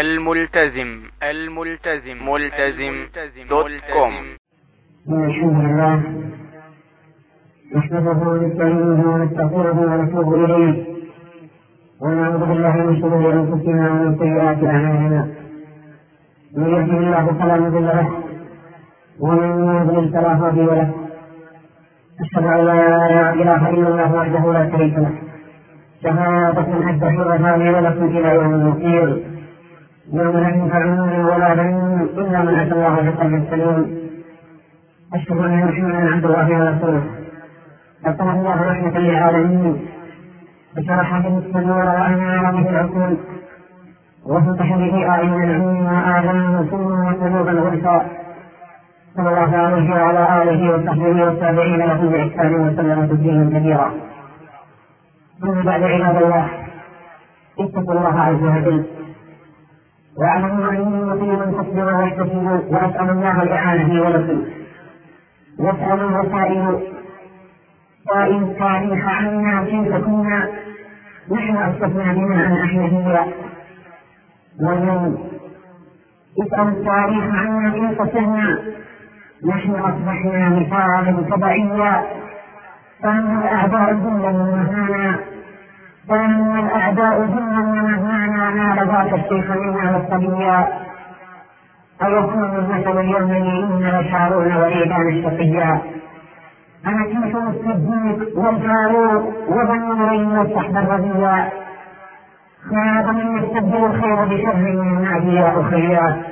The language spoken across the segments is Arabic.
الملتزم الملتزم ملتزم دوت كوم. الحمد ونستعينه ونستغفره ونتوب اليه ونعوذ بالله من شرور انفسنا ومن سيئات اعمالنا من يهده الله فلا مضل له ومن يضلل فلا هادي له. أشهد أن لا إله إلا الله وحده لا شريك له. شهادة أدى شرفاء ولكم إلى يوم المصير. يوم لا ينفع مال ولا بنون إلا من أتى الله بقلب سليم أشهد أن محمدا عبد الله ورسوله. أرسله الله رحمة للعالمين. وشرح به الصدور وأنار به العقول. وفتح به أعين العلم وآذان ثم وقلوب الغرفاء. صلى الله عليه وعلى آله وصحبه والتابعين له بإحسان وسلم تسليما كثيرا ثم بعد عباد الله اتقوا الله عز وجل. واعلموا اني مطيع تصبر ويحتسب واسال الله الاعانه ولكم يسال الوسائل سائل التاريخ عنا كيف كنا نحن اسقطنا بما ان إحنا هي واليوم اسال التاريخ عنا كيف صرنا نحن اصبحنا مثالا تبعيا فان الاعداء ذلا ومهانا فان الأعداء ذلا ومهانا نال ذاك الشيخ منا والصبيا أيكون المثل اليوم لإن يشعرون وليدان الشقيا أنا كيف الصديق والفاروق وبنو نورين والصحب الرضيا خاب من يستبدل الخير بشر من النادي يا أخيا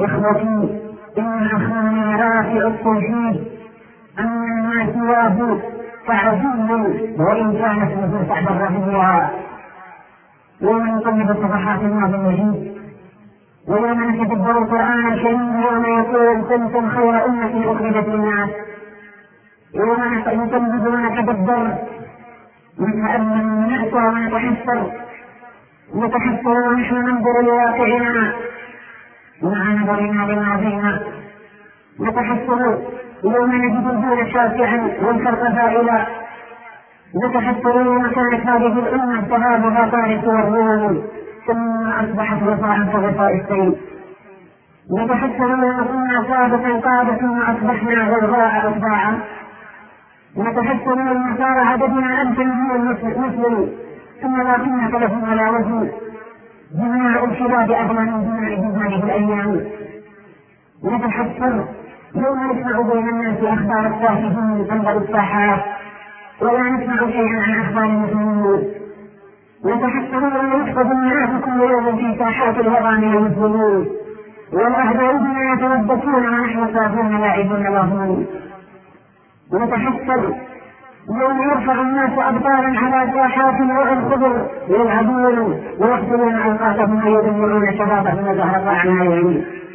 إخوتي إن أخانا رافع التوحيد. أن ما سواه فعزيز وإن كان اسمه صحب الرضيا يوم نقلب صفحات الماضي المجيد ويوم نتدبر القرآن الكريم يوم يقول كنتم خير أمة أخرجت للناس. يوم نتنبذ ونتدبر نتأمل ونأسى ونتحسر نتحسر. ونحن ننظر لواقعنا. مع نظرنا لماضينا نتحسر. يوم نجد الدين شافعا والخلق فائلا نتحسر يوم كانت هذه الأمة تهابها فارس والروم ثم أصبحت غطاء كغطاء السيل. نتحسر يوم كنا سابقا قادة ثم أصبحنا غرباء أتباعا نتحسر يوم صار عددنا ألفا هو المسلم ثم لا قيمة له ولا وزن. جماع الشباب أغلى من جماع هذه الأيام. نتحسر يوم نسمع بين الناس أخبار الساحرين تنبغ الساحات ولا نسمع شيئا عن أخبار المسلمين. نتحسرون ويحفظ الناس كل يوم في ساحات الهضام المسلمين. والأهداء بنا يتلبسون ونحن صافون لاعبون لاهون نتحسر يوم يرفع الناس أبطالا على ساحات الخضر يلعبون ويقتلون أوقاتهم ويدمرون شبابهم وزهرة أعمالهم. ونتحسر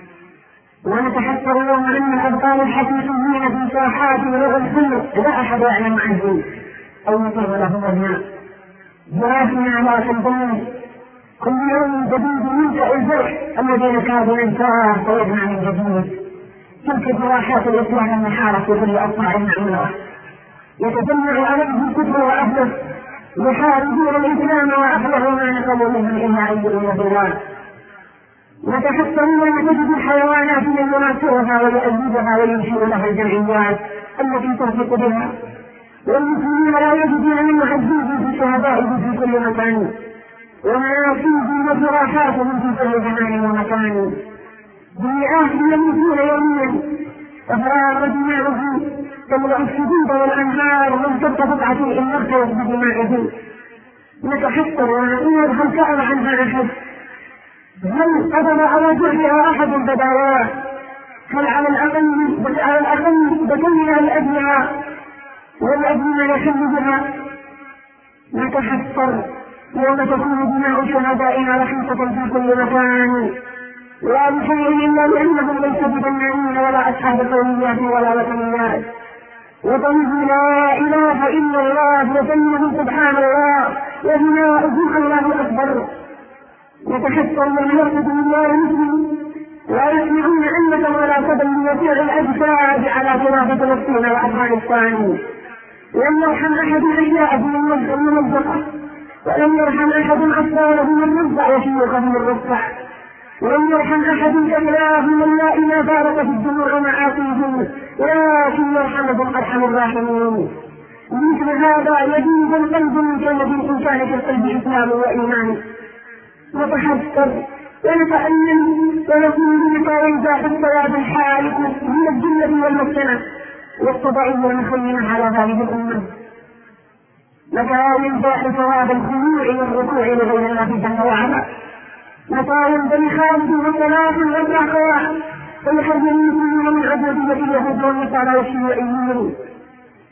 يوم أن الأبطال الحقيقيين في ساحات الوعي الخضر لا أحد يعلم عنهم أو يطير لهم أبناء جراسنا على سلطان. كل يوم جديد ينشأ الفرح الذين كادوا ينساه ويجمع من جديد. تلك جراحات الإسلام المحارة في كل أصناع المعمورة يتجمع عليه الكفر وأهله يحاربون الإسلام وأهله ما نقموا منهم إلا أن يؤمنوا بالله. وتحسرون تجد الحيوانات من يناصرها ويؤيدها وينشر لها الجمعيات التي تنفق بها. والمسلمين لا يجدون من يعزوهم في شهدائهم في كل مكان. ومناصبهم وجراحاتهم في كل زمان ومكان. بمئات يموتون يوميا. أفرار دماؤهم تملأ السدود والأنهار تلك بضعة إن اغترت بدمائهم. نتحسر ونقول هل سأل عنها أحد؟ هل قدم على جرحها أحد بداياه؟ هل على الأقل بل على الأقل بكلنا الأدنى؟ والذين يحل بها؟ نتحسر يوم تكون دماء شهدائنا رحمة في كل مكان. لا بشيء إلا لأنهم ليسوا بفنانين ولا أصحاب قوميات ولا وثنيات وقوله لا إله إلا الله وكلمه سبحان الله وبناؤهم الله أكبر. يتحسر من يرقد الله مسلم لا يسمعون أنة ولا صدى من يطيع الأجساد على خلافة فلسطين وأفغانستان. لم يرحم أحد أحياءه الممزقة ولم يرحم أحد أطفالهم الرضع وشيوخهم الرضع ولم يرحم أحد كبراهم اللائي ما فارق في الدموع معاصيهم ولكن يرحمهم أرحم الراحمين. مثل هذا يجوز القلب من كلمة إن كان في القلب إسلام وإيمان. نتحسر ونتألم ونقول بلقاء ذات الثواب الحالق من الذلة والمسكنة والتضعيف والمخيمة على هذه الأمة. متى ينزاح ثواب الخضوع والركوع لغير الله جل وعلا. ينبغي خالد وصلاة والأخوات فيحرمون من عبودية اليهود والنصارى والشيوعيين.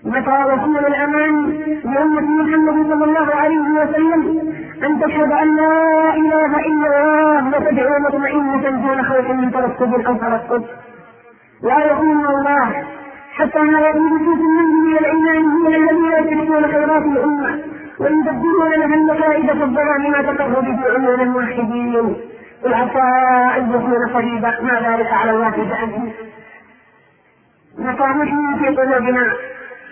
متى يكون الأمان لأمة محمد صلى الله عليه وسلم. أن تشهد أن لا إله إلا الله وتدعو مطمئنة دون خوف من ترصد أو ترصد لا يكون الله حتى ما يكون في منهم من الإيمان من الذين يتبعون خيرات الأمة. ويدبرون لها النتائج في الظلام ما تقر به عيون الموحدين قل عسى أن يكون قريبا ما ذلك على الله متى نحن في قلوبنا.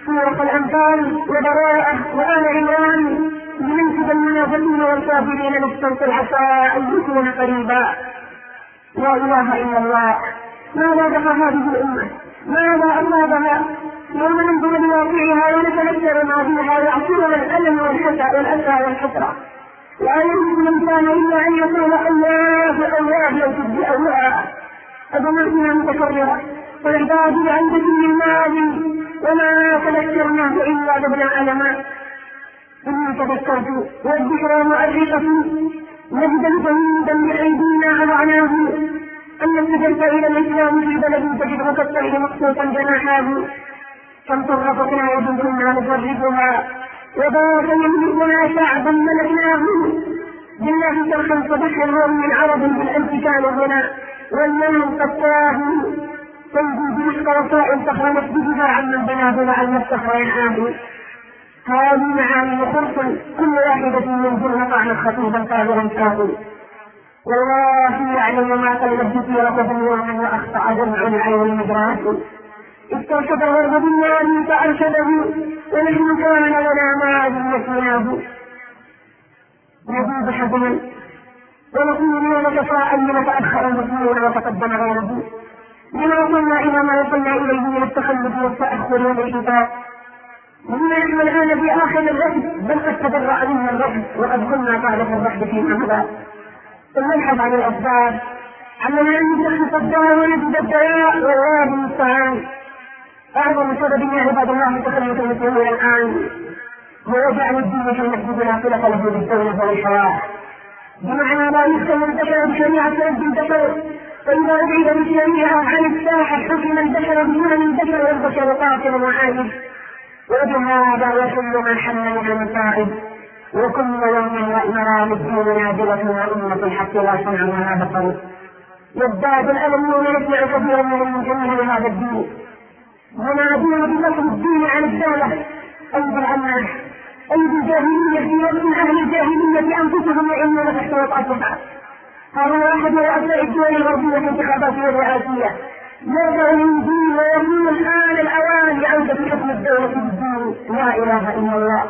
سورة الأنفال وبراءة وآل عمران. المنافقين والكافرين نستنقل عسى أن يكون قريبا. لا إله إلا الله. ماذا دفع هذه الأمة؟ ماذا أصابها يوم ننظر لواقعها ونتذكر ما فيها يعصرنا الألم والحسى والأسى والحسرة. لا يمكن الإنسان إلا أن يقول الله الله لو تبدي الله متكررة والعباد عند كل الماضي وما تذكرناه إلا ذبنا ألما إني تذكرت والذكرى مؤرقة نجدا جيدا بأيدينا أضعناه. أن الهجرت إلى الإسلام في بلد تجده كالطير مقصوصا جناحاه. كم طرفتنا يد كنا نفرقها وبات يملكنا شعبا ملكناه. بالله شرخا فبشر من عرب بالأمس كان هنا واليوم قد تاه تنجي برزق وسائل تخرمت بدفاع من بناه لعل الصخر ينعاه هذه معاني خرص كل واحدة منهن طعم خطيبا كافرا شاهد والله يعلم ما قلبت في ركب يوما واخطا جمع العين المدراس استرشد الغرب بالنار فأرشده ونحن كان لنا ماض نسيناه نزيد حزنا ونقول ونتساءل لما تاخر المسلمون وتقدم غيره. لما وصلنا إلى ما وصلنا إليه من التخلف والتأخر والانحطاط ومن نحن الآن في آخر الرفض بل قد تبرأ منا الرفض وقد كنا قاعدة الرفض فيما مضى ثم نبحث عن الأسباب؟ علنا أن نشخص الدواء ونجد الدواء والله المستعان. اعظم سبب يا عباد الله تخلف المسلمين الآن. هو جعل الدين في المسجد لا صله له بالدولة والحياة بمعنى لا يحكم البشر بشريعة رب البشر. فإذا أبعد بالشريعة عن الساحة حكم البشر بسنن البشر والبشر قاتل وعاجز وبهذا وكل ما حل من المصائب. وكل يوم نرى الدين نازلة وأمة الحق لا سمع ولا بصر يزداد الألم ويسمع كثيرا من المسلمين لهذا الدين. ينادون بنصر الدين عن الدولة. أي بالأمانة أي بالجاهلية في وقت أهل الجاهلية أنفسهم يئنون تحت وطأتها هذا أحد رؤساء الدول الغربية في انتخاباته الرئاسية يرجع من دين ويقول الآن الأوان لعودة حكم الدولة بالدين لا إله إلا الله.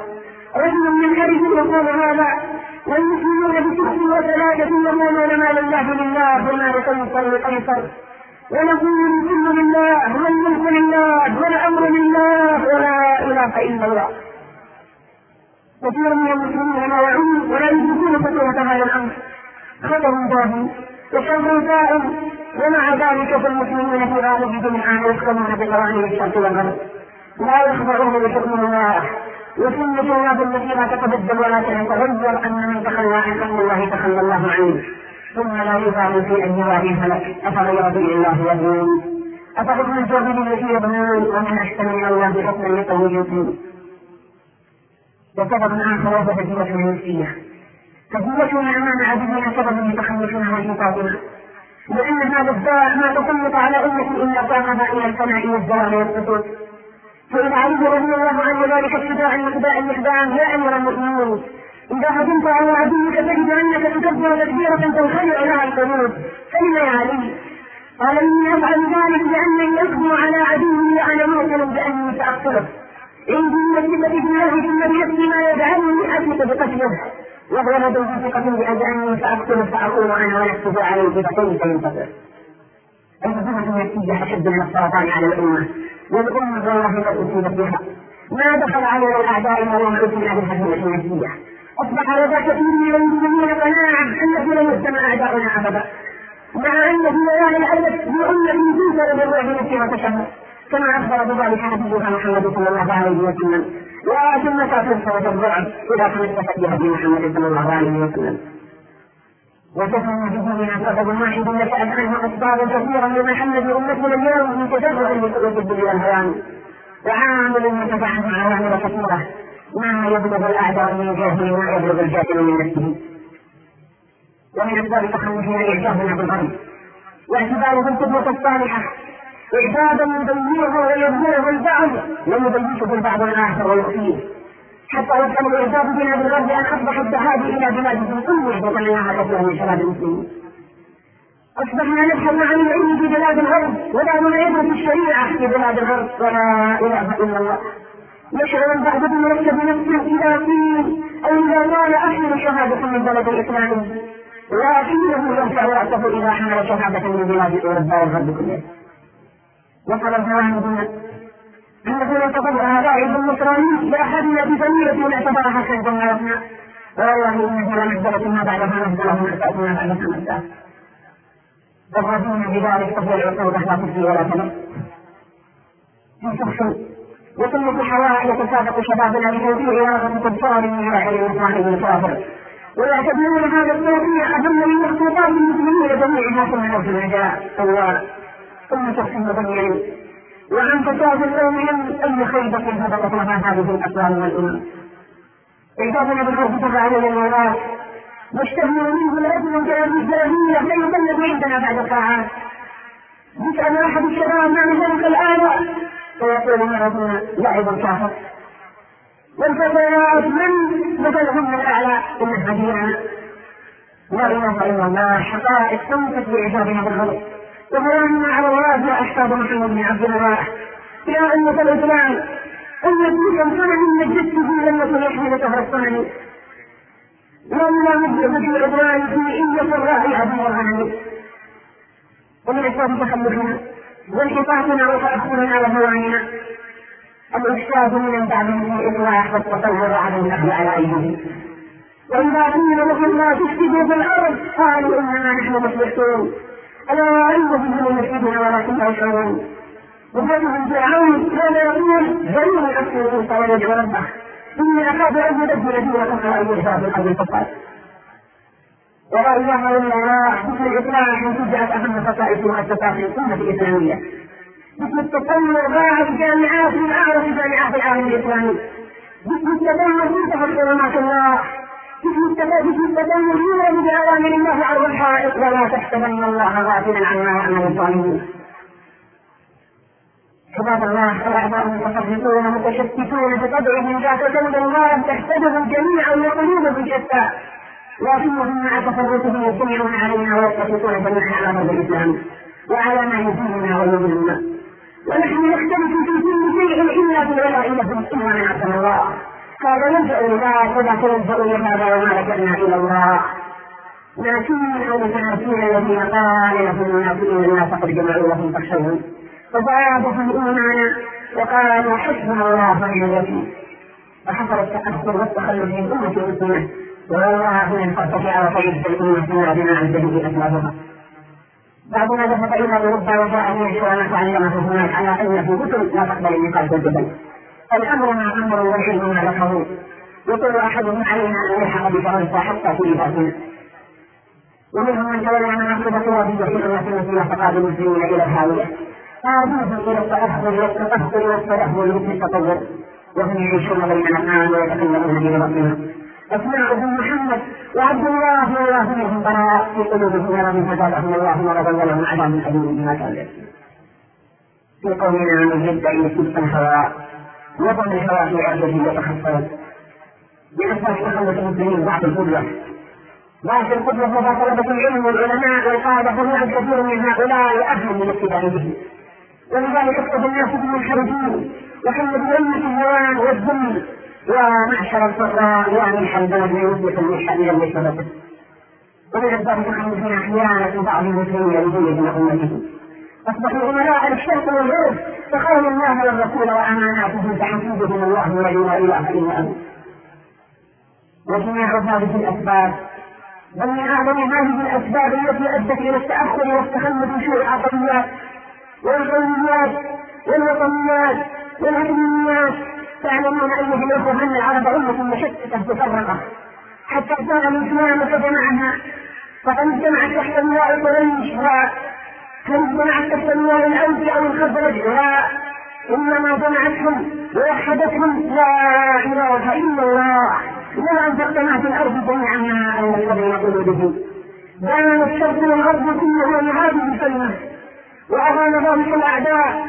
رجل من حرف يقول هذا والمسلمون بسخط وثلاثة يقولون ما لله لله وما لقيصر لقيصر. ونقول الكل لله والملك لله والأمر لله ولا إله إلا الله. كثير من المسلمين لا ولا يدركون خطورة هذا الأمر. خطر باهي وشر دائم ومع ذلك فالمسلمون في غالب جميعا يحكمون بقوانين الشرق والغرب. لا يخضعون لحكم الله وسنة الله التي لا تتبدل ولا تتغير أن من تخلى عن أمر الله تخلى الله عنه. ثم لا يفعل في أن يواري هلك أفغير دين الله يبنون. أفحكم الجاهلية يبنون. ومن أحسن من الله حكما لقوم يؤمنون وسبب آخر وهو تجربة النفسية. تجربتنا أمام عدونا سبب لتخلفنا وانحطاطنا لأن هذا الداء ما تسلط على أمة إلا قامها إلى الفناء والزوال والسقوط. فإذا علم رضي الله عنه ذلك ابتداء المقداء المقدام يا أمير المؤمنين إذا هجمت على عدوك تجد أنك تكبر تكبيرة تنخلع لها القلوب فلم يا علي؟ قال إني أفعل ذلك لأنني أقدم على عدوي وأنا موقن بأني سأقتله إن كنت بالله ثم بنفسي ما يجعلني أثبت بقتله وهو لديه ثقة بأجاني فأقتل فأقول أنا ونفسه عليه فكيف ينتصر؟ الفتنة النفسية أشد من السرطان على الأمة والأمة والله قد أصيبت بها ما دخل علينا الأعداء أتينا بالهزيمة النفسية أصبح لدى كثير من المسلمين قناعة أنه لن يهزم أعداؤنا أبدا. مع أن في ليالي الألف بأمة توصل بالروح نفسها وتشهد كما أخبر بذلك نبينا محمد صلى الله عليه وسلم. لكن متى تنصرف الرعب إذا تمسكت بهدي محمد صلى الله عليه وسلم. وكفى بديننا سبب واحد نشأت عنه أسباب كثيرة لمحمد أمتنا اليوم من لقلوب الدنيا الهوان وعامل متفعل عوامل كثيرة. ما يبلغ الأعداء من جهله ما يبلغ الجاهل من نفسه. ومن أسباب تخلفنا إعجابنا بالغرب واعتباره القدوة الصالحة. إعجابا يبينه ويظهره البعض. ويبيشه البعض الآخر ويخفيه حتى وصل الإعجاب بنا بالغرب أن أصبح الذهاب إلى بلادهم أمة وطلعناها كثيرا من شباب المسلمين. أصبحنا نبحث عن العلم في بلاد الغرب ولا نعيد في الشريعة في بلاد الغرب ولا إله إلا الله. يشعر البعض بمركب نفسه إذا قيل أو إذا قال أحمل شهادة من بلد الإسلام. ولكنه يرفع رأسه إذا حمل شهادة من بلاد أوروبا والغرب كله. وصل الهوان بنا أنه يعتبرها لاعب نصراني لأحدنا بزميلة اعتبرها كنزا عرفنا والله إنه لمجدلة ما بعدها مجدلة ما تأتينا بعدها مجدلة والرضينا بذلك فهو العقوبة لا تجزي ولا تمس في شخص وسنة حواء يتسابق شبابنا لتوزيع رغبة كفار من علم المصاحب الكافر ويعتبرون هذا التوزيع أهم من مخطوطات المسلمين جميعها ثم نرجو الله. ثم شخص مبين وعن فساد قومهم أي خيبة هبطت لها هذه الأقوال والأمم بالحرب تبع علينا الميراث مشتهر منه الأجر كان الجاهلية لا يبلغ عندنا بعد ساعات يسأل أحد الشباب عن ذلك الآية فيقول مرضنا لعب كافر والفتيات من مثلهن الأعلى؟ إنها ديننا لا إله إلا الله حقائق تنفت بإعجابنا بالغلط وكلامنا على أحفاد محمد بن عبد الله يا أمة الإسلام أن يكون صنم نجدته لم يكن يحمل شهر الصنم. لولا مبدأ في العدوان في إية الراعي أبو الغنم ومن أسباب تخلفنا وانحطاطنا وتأخرنا وهواننا الإفساد من بعدهم الإصلاح والتطور على النهي على أيديهم. وإذا قيل لهم لا تفسدوا في الأرض قالوا إنما نحن مصلحون ألا عندهم يفسدون ولكن لا يشعرون وجدهم فرعون كان يقول ذروني أكثر موسى ويدعو ربه إني أخاف أن يبدل دينكم على أن يشاء في الأرض الكفار ولا إله إلا الله باسم الإصلاح أن تجعل أهم خصائص مؤسسات الأمة الإسلامية. باسم التطور ضاع الجامعات من أعظم جامعات العالم الإسلامي باسم التدين منتهى حرمات الله. باسم التدين يولد بأوامر الله عرض الحائط ولا تحسبن الله غافلا عما يعمل الظالمون عباد الله الأعداء متفرقون متشتتون بطبعهم ذات ذنب الله تحسبهم جميعا وقلوبهم شتى لكنهم مع تفرقهم يجتمعون علينا ويتفقون جميعا على ضد الإسلام وعلى ما يزيدنا ويضلنا ونحن نختلف في كل شيء إلا في الولاء لهم إلا من عصم الله هذا يلجأ لذاك وذاك يلجأ لهذا وما رجعنا إلى الله لكن المتناسين الذين قال لهم المنافقين الناس قد جمعوا لهم فاخشوهم فزادهم إيمانا وقالوا حسبنا الله ونعم الوكيل. وحصل التأثر والتخلف من أمة المسلمة والله من ترتفع وتجد الأمة بما عن به أسبابها بعضنا ذهب إلى أوروبا وجاء ليشوى ما تعلمه هناك على أن في كتب لا تقبل النقاش والجدل الأمر ما أمر والعلم ما ذكروا يقول أحدهم علينا أن نلحق بفرنسا حتى في لباسنا ومنهم من تولى مناصب قيادية في الأمة التي فقاد المسلمين إلى الهاوية. قادوهم إلى التأهل والتطهر والتلهل مثل التطور. وهم يعيشون بين الأفعال ويتكلمون بلغتهم أسماؤهم محمد وعبد الله والله منهم براء في قلوبهم ولم فزادهم الله مرضا ولهم عذاب أليم بما كانوا في قولنا من يبدأ يسب الهواء. الهواء في عرضه يتخفض بأسباب تخلف المسلمين بعد القدوة. بعد القدوة وذا طلبة العلم والعلماء والقادة فهناك كثير من هؤلاء أهل من الاقتداء به ولذلك اقتدى الناس بالمنحرفين وحل بأمة الهوان والذل ومعشر يا ملح البلد من يطلق الملح من المشربة ومن الضرب عن أحيانا بعض المسلمين لدين أمته أصبحوا أمراء للشرك والعرف فقال الله والرسول وأماناتهم فحسبهم الله الذي لا إله إلا هو وجميع هذه الأسباب بل من أعظم هذه الأسباب التي أدت إلى التأخر والتخلف في العقليات والقوميات والوطنيات والعلميات تعلمون أيها الأخوة أن العرب أمة مشتتة مفرقة. حتى كان الإسلام فجمعها فقد اجتمعت تحت لواء قريش جمعت تحت لواء الأوس أو الخزرج لا إنما جمعتهم ووحدتهم لا إله إلا الله. لا أنفقت ما في الأرض جميعا ما الذي يقول به بان الشرق والغرب كله لهذه الكلمة. وأبان ذلك الأعداء.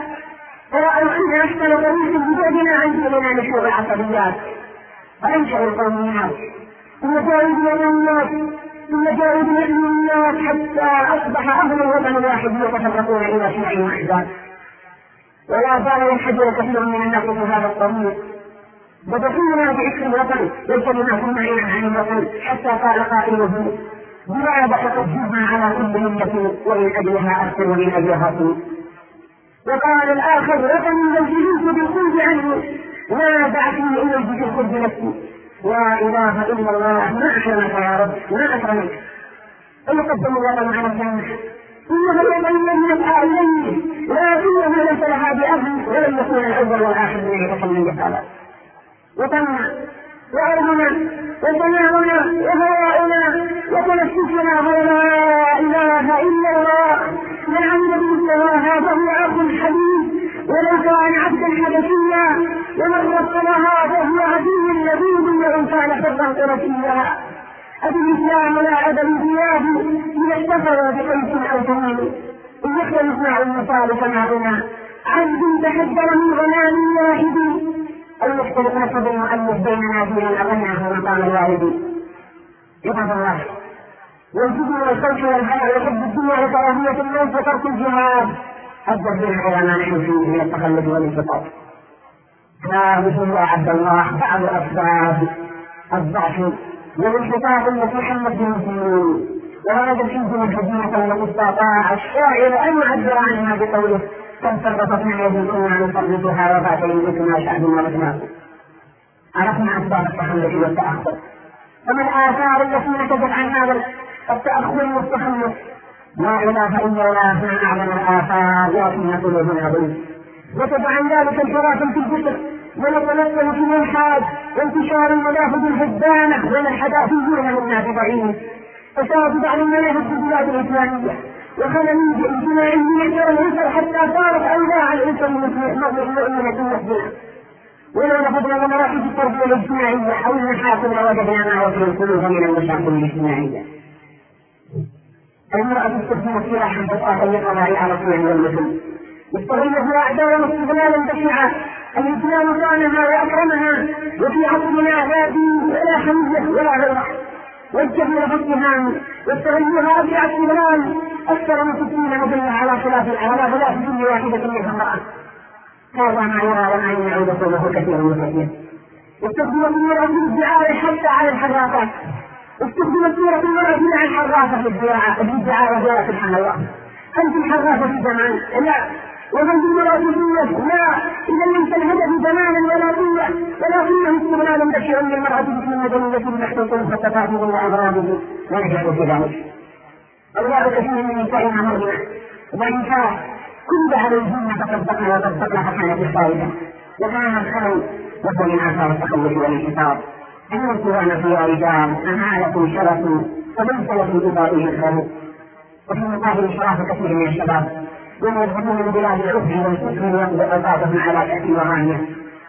فرأوا أن أحسن طريق ببعدنا عن ديننا نشوء العصبيات فأنشأوا القوميات ثم جاءوا بين الناس. ثم جاءوا بين الناس حتى أصبح أهل الوطن الواحد يتفرقون إلى شيع وأحزاب ولا زال ينحدر كثير من الناس في هذا الطريق. وتكوننا باسم الوطن والكلمات المعينة عن الوطن حتى قال قائله بماذا فقد جبنا على كل ملة ومن أجلها أرسل ومن أجلها أصل. وقال الآخر وطني لو جئت بالخلد عنه ما إلى في الخلد نفسي. لا إله إلا الله ما أكرمك يا رب أكرمك ويقدم الوطن على إنه الوطن الذي نسعى إليه لكنه ليس لها بأهل ولن يكون الأول والآخر من يتكلم بهذا وطننا وأرضنا وسماعنا وهواؤنا وتنفسنا هو لا إله إلا الله. من عمل بمثلها فهو عبد حبيب ولو كان عبدا حبشيا ومن رسلها فهو عدو لذيذ وإن كان حرا قرشيا أبي الإسلام لا أبا البلاد إذا افتخروا بقيس أو تميم إن يختلف مع المثال فما غنى عبد تحدر من غنام واحد. أو يختلف نسب المؤلف بيننا فيما أغناه مقام الوالد. عباد الله والجبن والخوف والهوى وحب الدنيا وكراهية الموت وترك الجهاد. أدت بنا إلى ما نحن فيه من التخلف والانفطار يا عبد الله بعض أسباب الضعف والانحطاط التي حمت بالمسلمين وهذا الحزن الحزينة التي استطاع الشاعر أن يعبر عنها بقوله كم فرطت معي كنا نفرطها وفات يملكنا شعب ورثناه عرفنا أسباب التخلف والتأخر. فما الآثار التي نتجت عن هذا التأخر والتخلف لا إله إلا الله ما أعظم الآثار لكن قلوبنا ضيف وتبع عن ذلك انحراف في الفكر ونتمثل في الإلحاد وانتشار المذاهب الهدامة والحداثيين والناس ضعيف فساد بعض المذاهب في البلاد الإسلامية وخلل يحجر الأسر حتى صارت أوضاع الأسر المؤمنة مسجدة ولو لفتنا لمراحل التربية الاجتماعية أو المحاكم لوجدنا ما وفي القلوب من المشاكل الاجتماعية المرأة تستخدم سلاحا فتاة للقضاء على الصيام والمثل يستغله أعداء استغلالا بشعا الإسلام صانها وأكرمها. وفي عصرنا لا دين ولا حمية ولا غيره والجهل بالاتهام يستغلها أبيع استغلال أكثر من ستين مدلة على خلاف على خلاف كل واحدة منها امرأة. هذا ما يرى وما يمنع دخوله كثير وكثير يستخدم في الدعاية حتى على الحرافات استخدمت سورة المرأة في الدعاء في الدعاء سبحان الله أنت الحرافة في زمان. لا. ومن المرأة في لا. إذا ليس الهدف زمانا ولا قوة ولكنه استغلال بشع للمرأة باسم المدنية المحسوس فتفاهم وأغراضه ونجح في ذلك. الله كثير من نسائنا مرضنا وإنكار كل عليهن فصدقنا وصدقنا فكانت الصالحة وكان الخلل وهو من آثار التخلف والانحسار أن القرآن فيها رجال أمانة شرف فليس لكم بباطله الخلق وفي مقابل شرف كثير من الشباب ويذهبون من بلاد العسر والكفر ويقضي اوقاتهم على كأس ورانية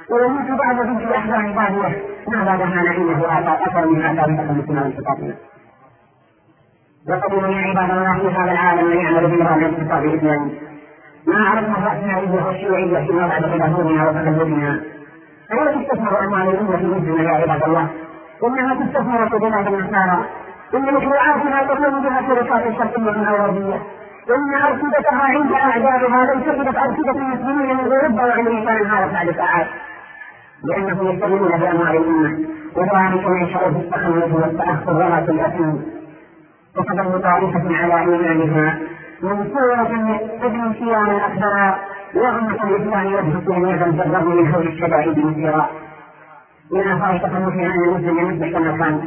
ويموت بعضهم في احزان بادية ما بعدها نعيمه اثر من اثار تخلفنا وانتقاطنا وقدموا يا عباد الله في هذا العالم من يعمل بنظام الاقتصاد الاسلامي ما عرفنا الرأسمالية والشيوعية فيما بعد تدهورنا وتخلفنا فلا تستثمر أموال الأمة في مثلنا يا عباد الله. إنها تستثمر في بلاد النصارى. إن مشروعاتنا تقوم بها شركات الشرقية الغربية إن أرصدتها عند أعدادها لم تجد أرصدة المسلمين من أوروبا وأمريكا انهارت بعد ساعات. لأنهم يشتغلون بأموال الأمة. وذلك ينشأ في التخلف والتأخر ولا الأثم وتظل طائفة على إيمانها منصورة ابن صيام الأكبر وأمة الإسلام أن يزل بالرغم من هول الشدائد والزراء من آثار التخلف عن المسلم يصبح كما كان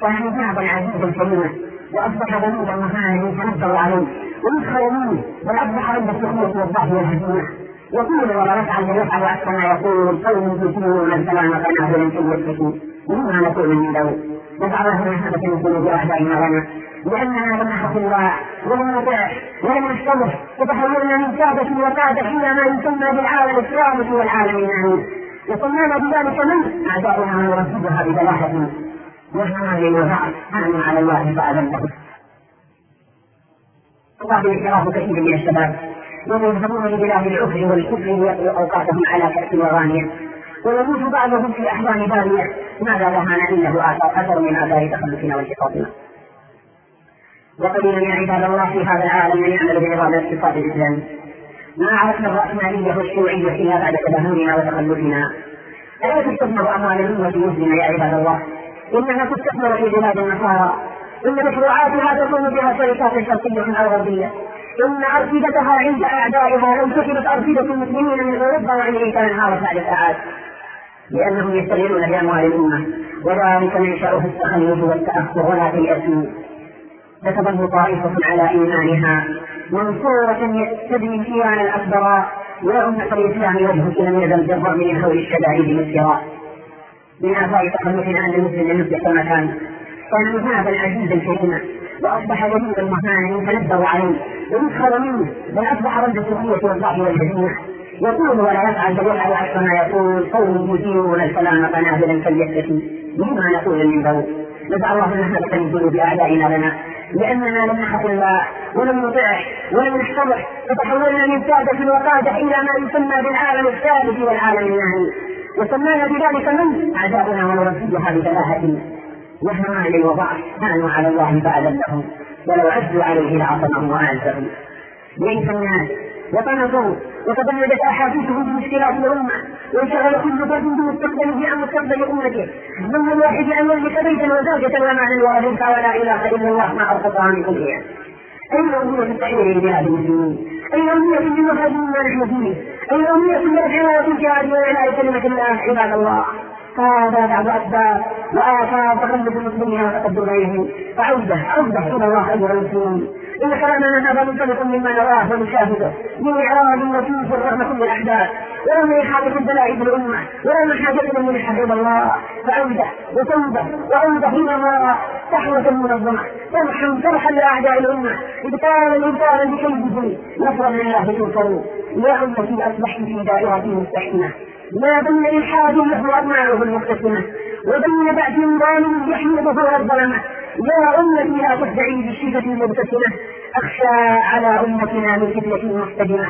كان ذهب العزيز الكريم. وأصبح ذنوبا مهانا يتنبه عليه. ويدخل منه. بل أصبح عند السخوة والضعف والهزيمة يقول ولا نفعل فنفعل أكثر ما يقول قوم الكلام فنعبد في يتقون مما نقول من ذوق نسأل الله مرحبة نكون بأعدائنا لنا لأننا لم نحق الله ولم نطع ولم نشتبه وتحولنا من سادة وقادة إلى ما يسمى بالعالم الثالث والعالم الآمين وصلنا بذلك من أعداؤنا ونرتبها ببلاحة وإحنا للوفاء أنعم على الله فأذنه الله انحراف كثير من الشباب وهم يذهبون لبلاد العسر والكفر ليقضوا اوقاتهم على كأس وغانية ويموت بعضهم في احضان بارية ماذا لها؟ الا اثر أثر من آثار تخلفنا وانشقاقنا وقليلا يا عباد الله في هذا العالم من يعمل بنظام الاقتصاد الاسلامي ما عرفنا الرأسمالية والشيوعية فيها بعد تدهورنا وتخلفنا. ألا تستثمر أموال الأمة المسلمة يا عباد الله؟ إنها تستثمر في بلاد النصارى. إن مشروعاتها تكون بها شركات شرقية أو غربية. إن أرصدتها عند أعدائها كتبت أرصدة المسلمين من أوروبا وأمريكا انهارت بعد ساعات لأنهم يستغلون بأموال الأمة وذلك منشأه التخلف والتأخر ولا تيأسوا فتظل طائفة على إيمانها. منصورة تبني الكيان الأكبر وأمة الإسلام وجهك لم يزل بالرغم من هول الشدائد مسكرا من آثار تخلفنا عن المسلم لم يصبح كما كان كان هذا العزيز الكريم وأصبح وليد المهان يتنبه عليه ويسخر منه بل أصبح رد السخرية والضعف والهزيمة. يقول ولا يفعل يفعل عكس ما يقول قوم يثيرون الكلام قنابلا كاليسة بما نقول من ذوق؟ نسأل الله أن هذا من ذنوب أعدائنا لنا. لأننا لم نحق الله ولم نطعه ولم نحتضح فتحولنا من سادة وقادة إلى ما يسمى بالعالم الثالث والعالم النهي وسمانا بذلك من؟ أعداؤنا ونرفضها ببلاهة أهل الوضع كانوا على الله فأذلهم ولو عزوا عليه لعصمهم وأعزهم ليس الناس وطنطوا وتبلدت احاديثهم بمشكلات الأمة. وانشغل كل فرد بمستقبله عن مستقبل امته ظن الواحد أن يملك بيتا وزوجة ومالا وابنك ولا إله إلا الله ما ارتضى من كلها أين أمنية التحرير لبلاد المسلمين؟ أين أمنية للمهاجرين ما نحن فيه؟ أين أمنية للحياة والجهاد وإعلاء كلمة الله عباد الله؟ هذا بعض اسباب وآثار تخلف المسلمين وتقدم إليهم. فعوده عوده إلى الله ايها المسلمون ان كلامنا هذا منطلق مما نراه ونشاهده من إعراض وسوس رغم كل الاحداث ولا من حاجة البلاء الامه ولا من حاجة من إلى الله فعوده وتوبه وعوده إلى الله صحوة منظمة. سمحا فرحا لأعداء الأمة إبطالا إبطالا بكيده نصرا لله تنصروا يا أمتي أصبحت في دائرة مستحكمة. ما بين إلحاد له أبناؤه المقتسمة وبين بعث ظالم يحمده الظلمة يا أمتي لا تخدعي بالشدة المبتسمة أخشى على أمتنا من فتنة محتجمة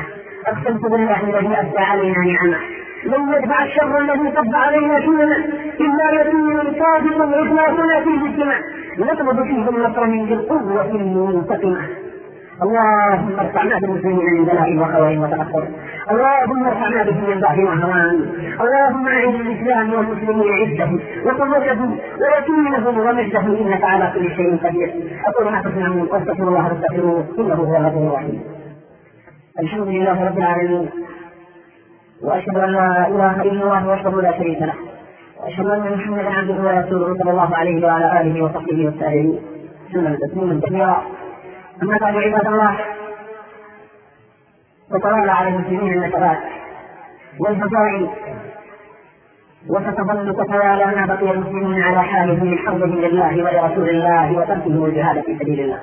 أقسمت بالله الذي أبدى علينا نعمة. لن يدفع الشر الذي صب علينا شملا إلا يكون صادق إخلاصنا في الاجتماع نطلب فيه النصر من ذي القوة المنتقمة. اللهم ارفعنا بالمسلمين من بلاء وخوائم وتأخر اللهم ارفعنا بهم من ضعف وهوان اللهم اعز الإسلام والمسلمين عزهم وقوتهم ويتيمهم ومجدهم إنك على كل شيء قدير. أقول ما تسمعون واستغفر الله واستغفروه. إنه هو الغفور الرحيم. الحمد لله رب العالمين. وأشهد أن لا إله إلا الله وحده لا شريك له. وأشهد أن محمدا عبده ورسوله صلى الله عليه وعلى آله وصحبه والتابعين. سلم تسليما كثيرا أما بعد عباد الله تتوالى على المسلمين النكبات والفضائل وستظل تتوالى ما بقي المسلمين على حالهم من حربهم لله ولرسول الله وتركهم الجهاد في سبيل الله.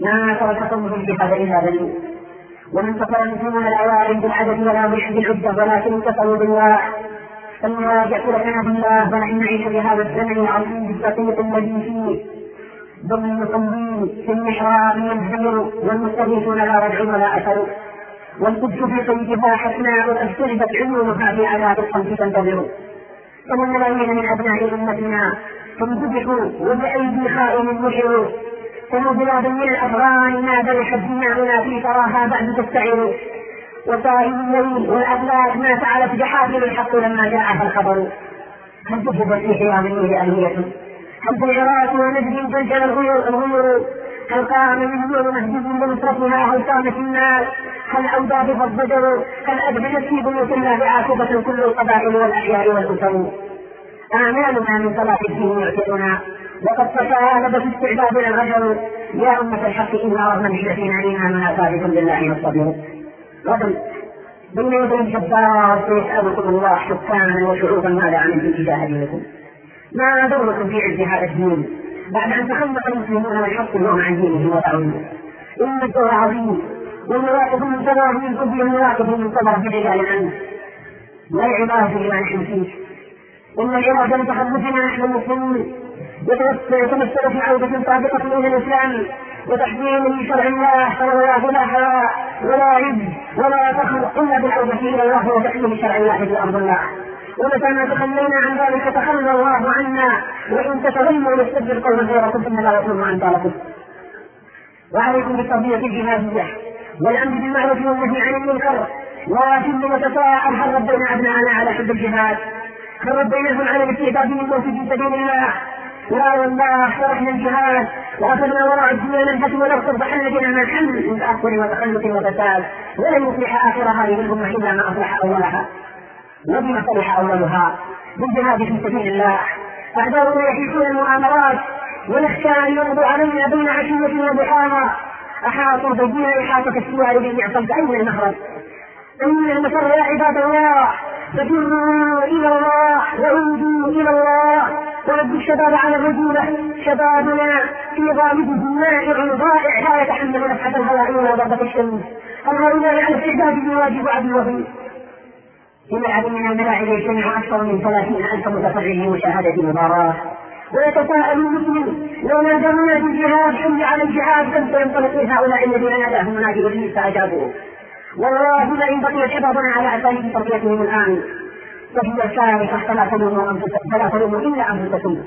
ما ترك قومهم الجهاد إلا بل ومن كفر المسلمون العوالم بالعدد ولا بالعدة ولكن كفروا بالله فلنراجع لنا بالله ونحن نعيش بهذا الزمن العظيم بالدقيق الذي فيه. ضمن المصلين في المحراب ينزل والمستغيثون لا رجع ولا أثر. والقدس في قيدها حسناء اجتنبت عيونها في عذاب الصمت تنتظر. فمن ملايين من أبناء أمتنا ثم ذبحوا وبأيدي خائن نحروا كانوا بلاد من الأفغان ما برحت دماؤنا في تراها بعد تستعر وصائم الليل والأفلاك ما فعلت بحافل الحق لما جاءها الخبر. هل كتبت في حيام النور أهلية في العراق ونجد زلزل الغيور. قام النور مسجد بنصرتها هل قامت الناس؟ هل أودى فالضجر هل أدبجت في بيوت الله عاقبة كل القبائل والأحياء والأسر؟ آمالنا من صلاة الدين يعتقنا وقد تشالب في استعدادنا الغجر يا أمة الحق إنا رغم نحلتنا إيماننا ثابت بالله نصطبر رجل بين يدي جبار سيسألكم الله حكاما وشعوبا ماذا عملتم تجاه دينكم ما دوركم في عز هذا الدين بعد أن تخلق المسلمون والحق اليوم عن دينه وطعونه إن الدور عظيم. والمواقف المنتظرة من كل المواقف المنتظرة برجال عنه لا العبادة لما نحن فيه إن العبادة لتخلفنا نحن المسلمين يتمثل في عودة صادقة إلى الإسلام. وتحكيم لشرع الله. فلا لا حياء ولا عز ولا فخر إلا بالعودة إلى الله وتحكيم شرع الله في أرض الله. ومتى ما تخلينا عن ذلك تخلى الله عنا وإن تتولوا يستبدل قوما غيركم إن لا عن ذلكم وعليكم بالتربية الجهادية والأمر بالمعروف والنهي عن المنكر. لكن نتساءل هل ربينا أبناءنا على حب الجهاد؟ هل ربيناهم على الاستعداد للموت في سبيل الله؟ لا والله شرحنا الجهاد. وأخذنا وراء الدنيا ننهج ونركض فحل بنا ما حل من تاثر وتخلف وفساد ولن يصلح آخر هذه الأمة إلا ما أصلح أولها. وبما صلح أولها. بالجهاد في سبيل الله. اعداؤنا يحيطون المؤامرات ونخشى أن يمضوا علينا بين عشية وضحاها أحاطوا بيدينا احاطه السوار بالمعصم فاين المهرب أين المفر يا عباد الله؟ ففروا إلى الله وعودوا إلى الله. ورد الشباب على الرجولة. شبابنا في غالبه مائع ضائع لا يتحمل نفحة الهواء ولا ضربة الشمس. هؤلاء على استعداد الواجب عدوهم ملعب من الملاعب يجتمع أكثر من ثلاثين ألف متفرج لمشاهدة المباراة. ويتساءل المسلم لو نادى منادي الجهاد حمل على الجهاد كم سينطلق هؤلاء الذين ناداهم منادي إبليس فأجابوه. والله لئن بقيت حفاظنا على أساليب تربيتهم الآن. فهي الثالثة فلا تلوموا أنفسكم فلا تلوموا إلا أنفسكم.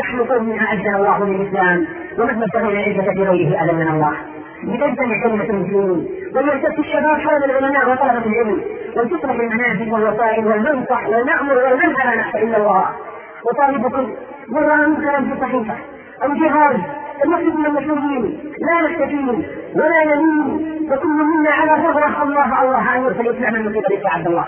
نحن قوم أعزنا الله للإسلام ومهما ابتغينا العزة بغيره أذلنا الله. بتجتمع كلمة المسلمين وليلتف الشباب حول العلماء وطلبة العلم. ولتصلح المناهج والوسائل والمنصح والمأمر والمنهى لا نخشى إلا الله. وطالبكم مر منكرا في صحيفة أو جهاز المقصد من المسلمين لا نستفيد ولا نميل. وكل منا على ثغرة. الله الله. أن يرسل إسلاما من قبل عبد الله.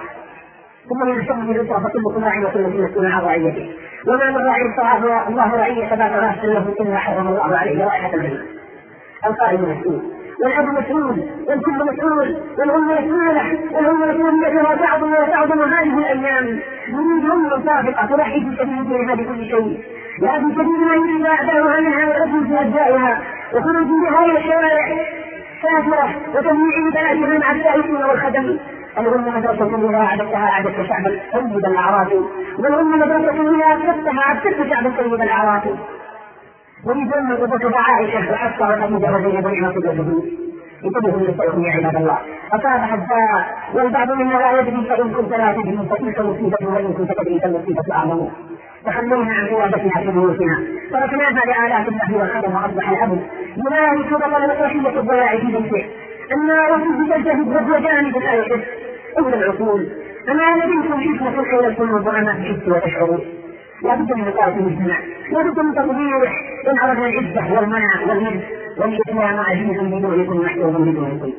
ثم من يسمى بالاسره فكلكم راع وكلكم مسؤول عن رعيته. وما من راعي الله رعية فبات راسا له إلا حرم الله عليه رائحه الجنه القائم مسؤول. والاب مسؤول والكل مسؤول والام مسؤولة والام مسؤوليتها تعظم وتعظم هذه الأيام. نريد امه صادقه تضحي في سبيل دينها بكل شيء. لا في سبيل ما يريد اعداؤها منها والعدل في ابدائها وخروج بها إلى الشوارع. سافرة وتمنيع بناتها مع السائقين والخدم. الأم مدرسة إذا أعددتها أعددت شعبا طيب الأعراف والأم مدرسة إذا أفسدتها أفسدت شعبا طيب الأعراف ولذلك قصة عائشة وحفصة وخديجة وزينب ونعمة الزهري انتبهوا للسيف يا عباد الله. أصابح الداء والبعض منا لا يدري فإن كنت لا تدري فتلك مصيبة وإن كنت تدري فالمصيبة أعظم. تخلينا عن عيادتنا في بيوتنا تركناها لآلاف الله والخدم وأصبح الأب. يمارس بطل مسرحية الضياع في بيته النار فيه تلتهب وهو جانب يحس أولى العقول. أما لديكم حكمة حول القلوب وأما تحس وتشعرون لابد من وقاية المجتمع لابد من تطويره إن أردنا العزة والمنع والمجد والإسلام عزيز بدونكم محبوب بدونكم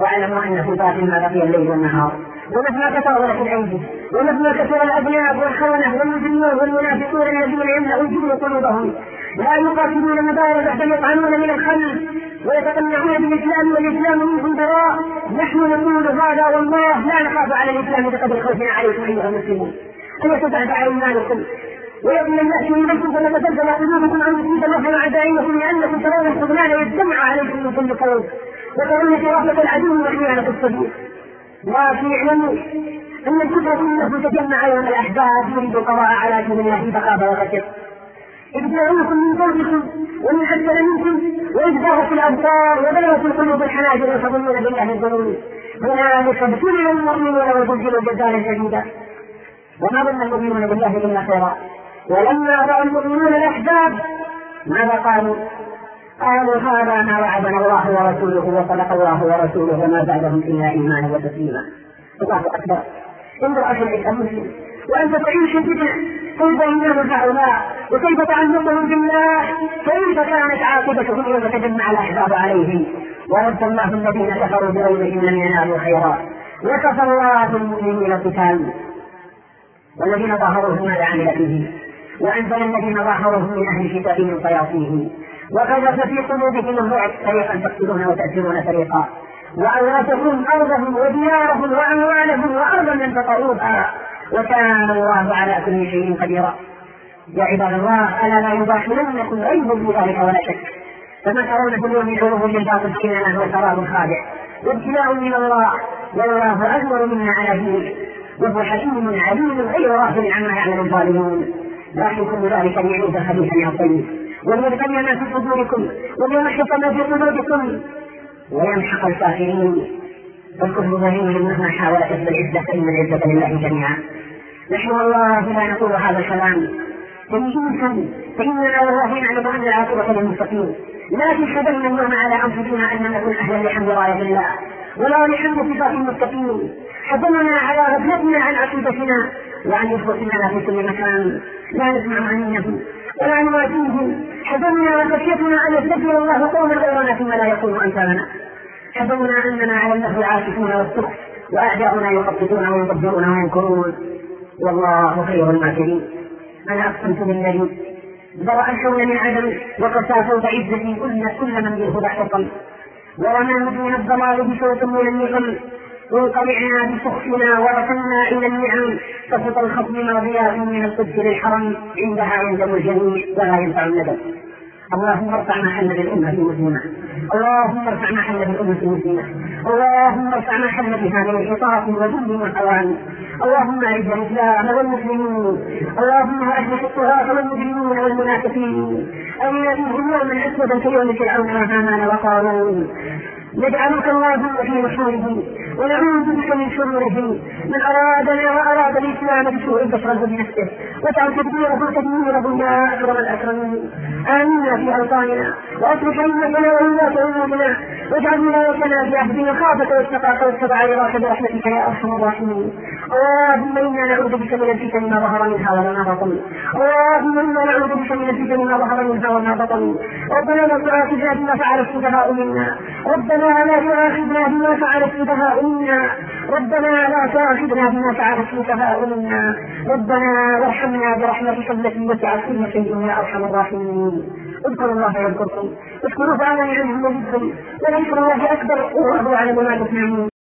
واعلموا انه باق ما بقي الليل والنهار. ومهما تطاولت الايدي ومهما كثر الابناء والخونة والمجرمون والمنافقون الذين يملأوا الجبن قلوبهم. لا يقاتلون مبارزة بل يطعنون من الخلف ويتقنعون بالإسلام والإسلام منهم براء. نحن نقول هذا والله لا نخاف على الإسلام بقدر خوفنا عليكم أيها المسلمون. ان يتبعد أيمانكم. ويوم ياتي منكم فتتزلزل قلوبكم ان تصيب الله اعدائكم لأنكم ترون الخذلان يجتمع عليكم من كل قوم وترون فراسة العدو وخيانة الصديق. لكن اعلموا أن الكفر كله تجمع يوم الأحزاب يريد القضاء على دين الله فخاب وخسر ابتلعوكم من فوقكم ومن أسفل منكم وإذ في الأبصار وبلغت القلوب الحناجر وتظنون بالله الظنون هنالك ابتلي المؤمنون وزلزلوا زلزالا شديدا. وما ظن المؤمنون بالله إلا خيرا. ولما رأى المؤمنون الأحزاب ماذا قالوا؟ قالوا هذا ما وعدنا الله ورسوله وصدق الله ورسوله وما بعدهم إلا إيمانا وتسليما. الله أكبر. انظر أخي المسلم وأنت تعيش بنا كيف ينام هؤلاء؟ وكيف تعلقهم بالله؟ كيف كانت عاقبتهم يوم تجمع الاحباب عليهم؟ ورد الله الذين كفروا بغيرهم لم ينالوا خيرا. وكفى الله المؤمنين القتال والذين ظاهروهم ماذا عمل فيه وانزل الذين ظاهروهم من أهل الكتاب من صياصيهم وقذف في قلوبهم الرعب فريقا تقتلون وتأسرون فريقا. وأورثكم أرضهم وديارهم وأموالهم وأرضا لم تطروها وكان الله على كل شيء قديرا. يا عباد الله ألا لا يباشرنكم ريب في ذلك ولا شك. فما ترون في اليوم علوم للباطل كنانه وسراب خادع. وابتلاء من الله والله أكبر منا على دينه. وهو حكيم عليم غير غافل عما يعمل الظالمون. لكن كل ذلك ليعود خبيثا يا طيب. وليبتلي ما في صدوركم وليمحق ما في قلوبكم. ويمحق الكافرين. والكفر ذليل مهما حاول حفظ العزة فإن العزة لله جميعا. نحن والله لا نقول هذا الكلام. تمييزا فإننا والله نعلم أن العاقبة للمتقين. لا تشهدن اللوم على أنفسنا أن نكون أهلا لحمد راية الله ولا لحمد صفات المتقين. حكمنا على غفلتنا عن عقيدتنا وعن إخوتنا في كل مكان. لا نسمع عنهم ولا نواسيهم حزننا وخشيتنا أن يستغفر الله قوما غيرنا ثم لا يكون أمثالنا. حزننا أننا على اللهو عاكفون والسخط وأعداؤنا يخططون ويدبرون وينكرون. والله خير الماكرين. أنا أقسمت بالذي ذرا الحول من عدم وقسى فوق عزتي كل كل من بالهدى حكم ورمى من الضلال بصوت من النقم وانقلعنا بسخطنا وركنا إلى النعم. سقط الخصم مرضيات من القدس للحرم. عندها يندم الجميع ولا ينفع الندم. اللهم ارفع محل بالأمة المسلمة اللهم ارفع محل بالأمة المسلمة اللهم ارفع محل بها من انحطاط وذل وهوان اللهم أعز الإسلام والمسلمين. اللهم اهلك الطغاة والمجرمين والمنافقين. ان يجدهم يوما اسودا كيوم فرعون وهامان وقارون. نجعلك اللهم في نحورهم. ونعوذ بك من شرورهم من ارادنا واراد الإسلام بسوء فاشغله بنفسه واجعل تدبيره تدميره يا أكرم الأكرمين. امنا في أوطاننا واصلح امتنا وولاة امورنا واجعل ولايتنا في عهد يخافك واتقاك واتبع رضاك برحمتك يا أرحم الراحمين. اللهم إنا نعوذ بك من الفتن ما ظهر منها وما بطن. اللهم إنا نعوذ بك من الفتن ما ظهر منها وما بطن. ربنا لا تؤاخذنا بما فعل السفهاء منا ربنا لا تؤاخذنا بما فعل السفهاء منا ربنا لا تؤاخذنا بما فعل السفهاء منا ربنا وارحمنا برحمتك التي وسعت كل شيء يا أرحم الراحمين. اذكروا الله يذكركم. اذكروا فعلا يعلمكم وذكر الله أكبر. والله اعلم ما تصنعون.